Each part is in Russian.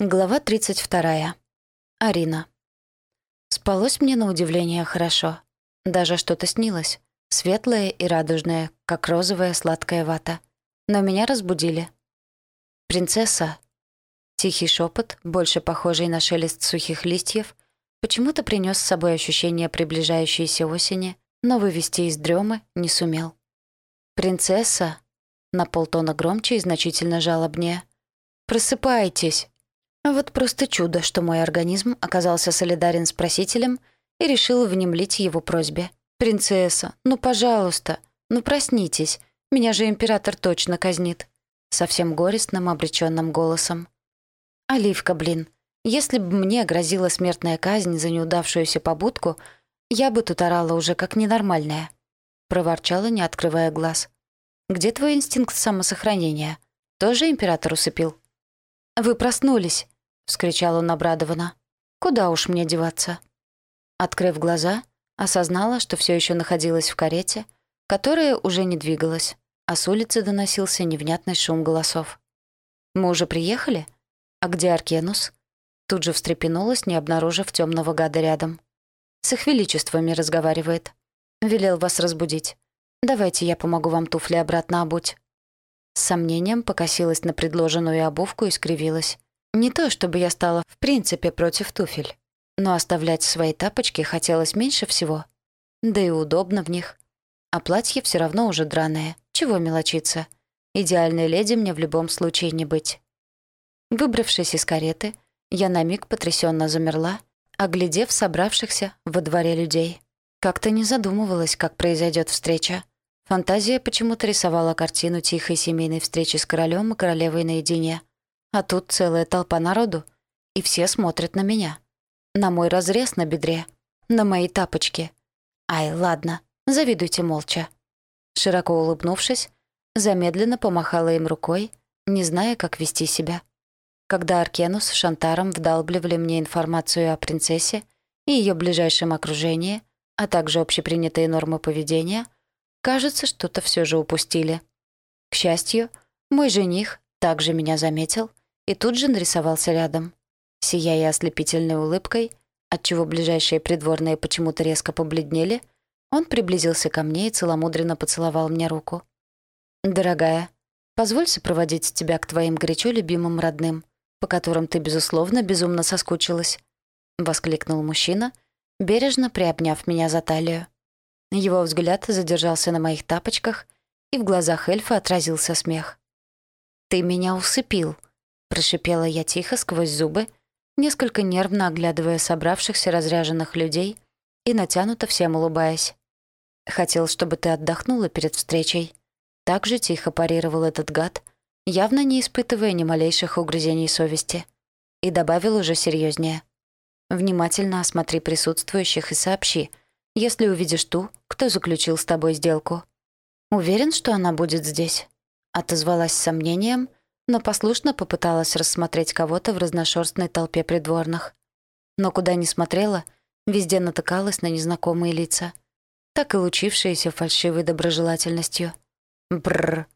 Глава 32. Арина. Спалось мне на удивление хорошо. Даже что-то снилось. Светлое и радужное, как розовая сладкая вата. Но меня разбудили. «Принцесса!» Тихий шепот, больше похожий на шелест сухих листьев, почему-то принес с собой ощущение приближающейся осени, но вывести из дремы не сумел. «Принцесса!» На полтона громче и значительно жалобнее. «Просыпайтесь!» Вот просто чудо, что мой организм оказался солидарен с просителем и решил внемлить его просьбе. «Принцесса, ну, пожалуйста, ну, проснитесь, меня же император точно казнит», совсем горестным, обреченным голосом. «Оливка, блин, если бы мне грозила смертная казнь за неудавшуюся побудку, я бы тут орала уже как ненормальная», проворчала, не открывая глаз. «Где твой инстинкт самосохранения? Тоже император усыпил?» «Вы проснулись», — вскричал он обрадованно. «Куда уж мне деваться?» Открыв глаза, осознала, что все еще находилась в карете, которая уже не двигалась, а с улицы доносился невнятный шум голосов. «Мы уже приехали? А где Аркенус?» Тут же встрепенулась, не обнаружив темного гада рядом. «С их величествами разговаривает. Велел вас разбудить. Давайте я помогу вам туфли обратно обуть». С сомнением покосилась на предложенную обувку и скривилась. Не то, чтобы я стала в принципе против туфель, но оставлять свои тапочки хотелось меньше всего. Да и удобно в них. А платье все равно уже драное. Чего мелочиться? Идеальной леди мне в любом случае не быть. Выбравшись из кареты, я на миг потрясенно замерла, оглядев собравшихся во дворе людей. Как-то не задумывалась, как произойдет встреча. Фантазия почему-то рисовала картину тихой семейной встречи с королем и королевой наедине — а тут целая толпа народу, и все смотрят на меня. На мой разрез на бедре, на мои тапочки. Ай, ладно, завидуйте молча. Широко улыбнувшись, замедленно помахала им рукой, не зная, как вести себя. Когда Аркенус с Шантаром вдалбливали мне информацию о принцессе и ее ближайшем окружении, а также общепринятые нормы поведения, кажется, что-то все же упустили. К счастью, мой жених также меня заметил — и тут же нарисовался рядом. Сияя ослепительной улыбкой, отчего ближайшие придворные почему-то резко побледнели, он приблизился ко мне и целомудренно поцеловал мне руку. «Дорогая, позволь сопроводить тебя к твоим горячо любимым родным, по которым ты, безусловно, безумно соскучилась», — воскликнул мужчина, бережно приобняв меня за талию. Его взгляд задержался на моих тапочках, и в глазах эльфа отразился смех. «Ты меня усыпил», Прошипела я тихо сквозь зубы, несколько нервно оглядывая собравшихся разряженных людей и натянуто всем улыбаясь. «Хотел, чтобы ты отдохнула перед встречей». Так же тихо парировал этот гад, явно не испытывая ни малейших угрызений совести. И добавил уже серьезнее: «Внимательно осмотри присутствующих и сообщи, если увидишь ту, кто заключил с тобой сделку». «Уверен, что она будет здесь?» Отозвалась с сомнением — но послушно попыталась рассмотреть кого-то в разношерстной толпе придворных. Но куда ни смотрела, везде натыкалась на незнакомые лица, так и лучившиеся фальшивой доброжелательностью. Бррр.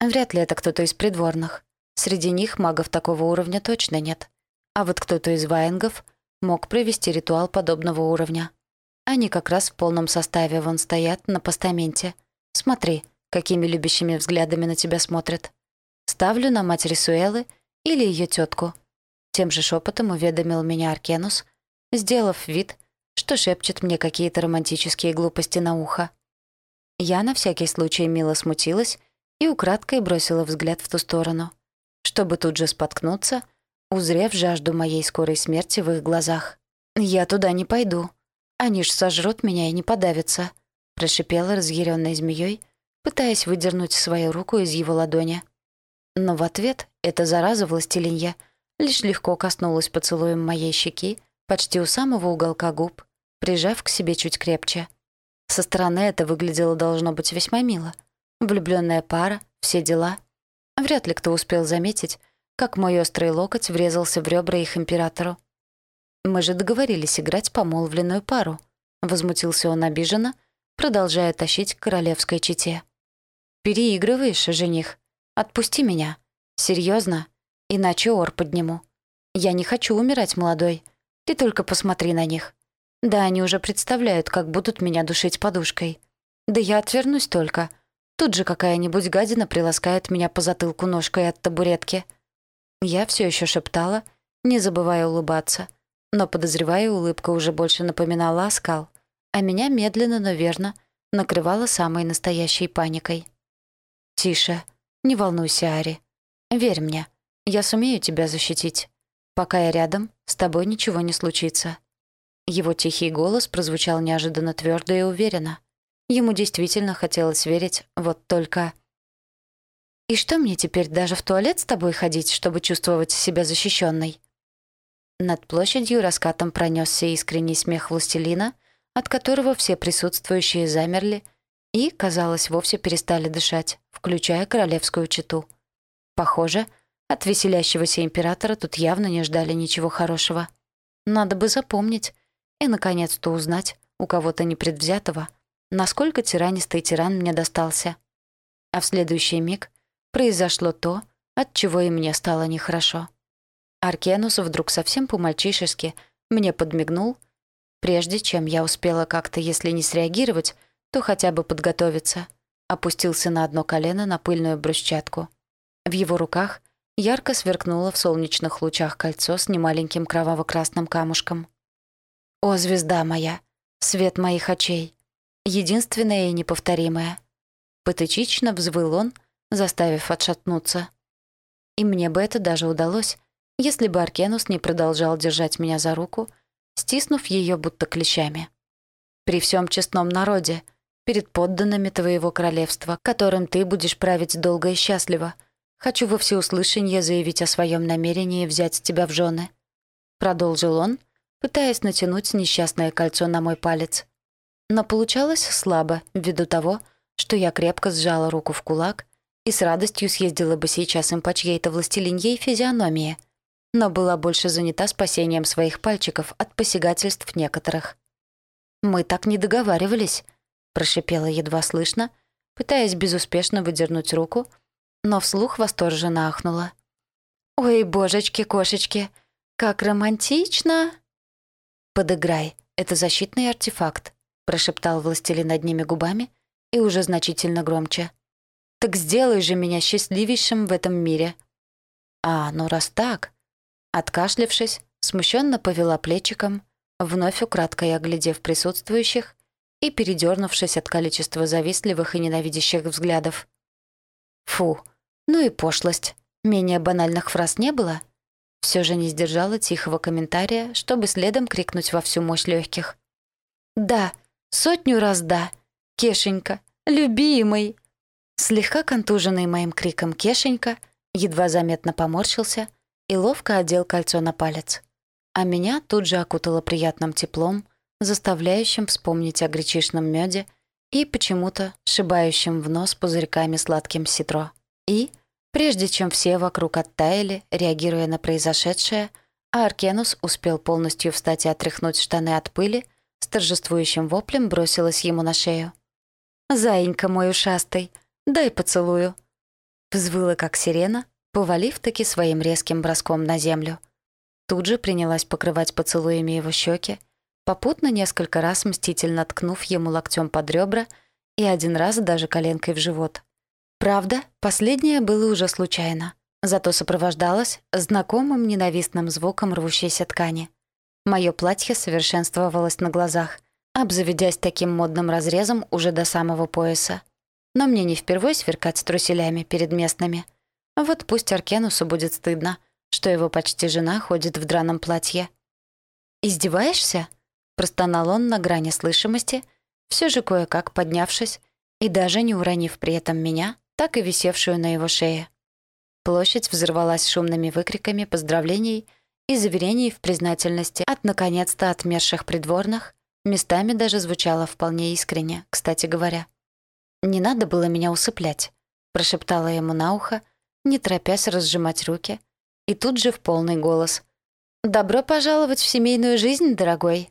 Вряд ли это кто-то из придворных. Среди них магов такого уровня точно нет. А вот кто-то из ваенгов мог провести ритуал подобного уровня. Они как раз в полном составе вон стоят на постаменте. Смотри, какими любящими взглядами на тебя смотрят. Ставлю на мать Рисуэлы или ее тетку. Тем же шепотом уведомил меня Аркенус, сделав вид, что шепчет мне какие-то романтические глупости на ухо. Я на всякий случай мило смутилась и украдкой бросила взгляд в ту сторону, чтобы тут же споткнуться, узрев жажду моей скорой смерти в их глазах. «Я туда не пойду. Они ж сожрут меня и не подавятся», прошипела разъяренной змеей, пытаясь выдернуть свою руку из его ладони. Но в ответ эта зараза властелинья лишь легко коснулась поцелуем моей щеки, почти у самого уголка губ, прижав к себе чуть крепче. Со стороны это выглядело должно быть весьма мило. Влюбленная пара, все дела. Вряд ли кто успел заметить, как мой острый локоть врезался в ребра их императору. «Мы же договорились играть помолвленную пару», — возмутился он обиженно, продолжая тащить к королевской чете. «Переигрываешь, жених», Отпусти меня. Серьезно, иначе ор подниму. Я не хочу умирать молодой. Ты только посмотри на них. Да, они уже представляют, как будут меня душить подушкой. Да я отвернусь только. Тут же какая-нибудь гадина приласкает меня по затылку ножкой от табуретки. Я все еще шептала, не забывая улыбаться. Но, подозревая, улыбка уже больше напоминала оскал, а меня медленно, но верно накрывала самой настоящей паникой. «Тише. Не волнуйся, Ари. Верь мне. Я сумею тебя защитить. Пока я рядом, с тобой ничего не случится». Его тихий голос прозвучал неожиданно твердо и уверенно. Ему действительно хотелось верить, вот только... «И что мне теперь даже в туалет с тобой ходить, чтобы чувствовать себя защищенной? Над площадью раскатом пронесся искренний смех властелина, от которого все присутствующие замерли и, казалось, вовсе перестали дышать, включая королевскую чету. Похоже, от веселящегося императора тут явно не ждали ничего хорошего. Надо бы запомнить и, наконец-то, узнать у кого-то непредвзятого, насколько тиранистый тиран мне достался. А в следующий миг произошло то, от чего и мне стало нехорошо. Аркенус вдруг совсем по-мальчишески мне подмигнул Прежде чем я успела как-то, если не среагировать, то хотя бы подготовиться, опустился на одно колено на пыльную брусчатку. В его руках ярко сверкнуло в солнечных лучах кольцо с немаленьким кроваво-красным камушком. «О, звезда моя! Свет моих очей! Единственная и неповторимая!» Патетично взвыл он, заставив отшатнуться. И мне бы это даже удалось, если бы Аркенус не продолжал держать меня за руку — стиснув ее будто клещами. «При всем честном народе, перед подданными твоего королевства, которым ты будешь править долго и счастливо, хочу во всеуслышание заявить о своем намерении взять тебя в жены», продолжил он, пытаясь натянуть несчастное кольцо на мой палец. Но получалось слабо, ввиду того, что я крепко сжала руку в кулак и с радостью съездила бы сейчас им по чьей-то властелиньей физиономии — но была больше занята спасением своих пальчиков от посягательств некоторых. «Мы так не договаривались», — прошипела едва слышно, пытаясь безуспешно выдернуть руку, но вслух восторженно ахнула. «Ой, божечки-кошечки, как романтично!» «Подыграй, это защитный артефакт», — прошептал властелин одними губами и уже значительно громче. «Так сделай же меня счастливейшим в этом мире». «А, ну раз так, Откашлявшись, смущенно повела плечиком, вновь украдкой оглядев присутствующих и передернувшись от количества завистливых и ненавидящих взглядов. Фу, ну и пошлость. Менее банальных фраз не было? Все же не сдержала тихого комментария, чтобы следом крикнуть во всю мощь легких. «Да, сотню раз да! Кешенька, любимый!» Слегка контуженный моим криком Кешенька едва заметно поморщился — и ловко одел кольцо на палец. А меня тут же окутало приятным теплом, заставляющим вспомнить о гречишном меде и почему-то шибающим в нос пузырьками сладким ситро. И, прежде чем все вокруг оттаяли, реагируя на произошедшее, а Аркенус успел полностью встать и отряхнуть штаны от пыли, с торжествующим воплем бросилась ему на шею. «Заинька мой ушастый, дай поцелую!» Взвыла, как сирена, повалив таки своим резким броском на землю. Тут же принялась покрывать поцелуями его щеки, попутно несколько раз мстительно ткнув ему локтем под ребра и один раз даже коленкой в живот. Правда, последнее было уже случайно, зато сопровождалось знакомым ненавистным звуком рвущейся ткани. Моё платье совершенствовалось на глазах, обзаведясь таким модным разрезом уже до самого пояса. Но мне не впервой сверкать с труселями перед местными — вот пусть Аркенусу будет стыдно, что его почти жена ходит в драном платье. «Издеваешься?» — простонал он на грани слышимости, все же кое-как поднявшись и даже не уронив при этом меня, так и висевшую на его шее. Площадь взорвалась шумными выкриками поздравлений и заверений в признательности от наконец-то отмерших придворных, местами даже звучало вполне искренне, кстати говоря. «Не надо было меня усыплять», — прошептала ему на ухо, — не торопясь разжимать руки, и тут же в полный голос. «Добро пожаловать в семейную жизнь, дорогой!»